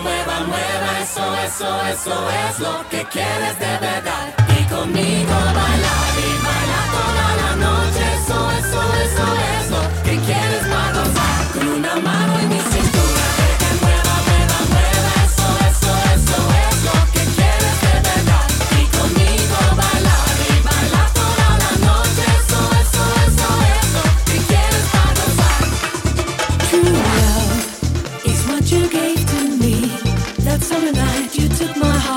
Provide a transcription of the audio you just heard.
mueva, mueva, eso, eso, eso es lo que quieres de verdad. that summer night you took my heart.